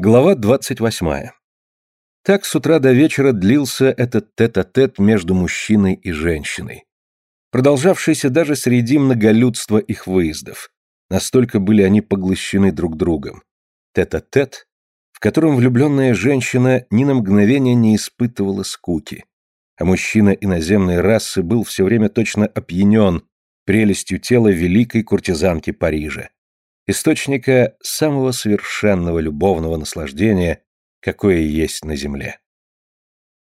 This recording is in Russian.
Глава 28. Так с утра до вечера длился этот тет-а-тет -тет между мужчиной и женщиной, продолжавшийся даже среди многолюдства их выездов. Настолько были они поглощены друг другом. Тет-а-тет, -тет, в котором влюбленная женщина ни на мгновение не испытывала скуки, а мужчина иноземной расы был все время точно опьянен прелестью тела великой куртизанки Парижа источника самого совершенного любовного наслаждения, какое есть на земле.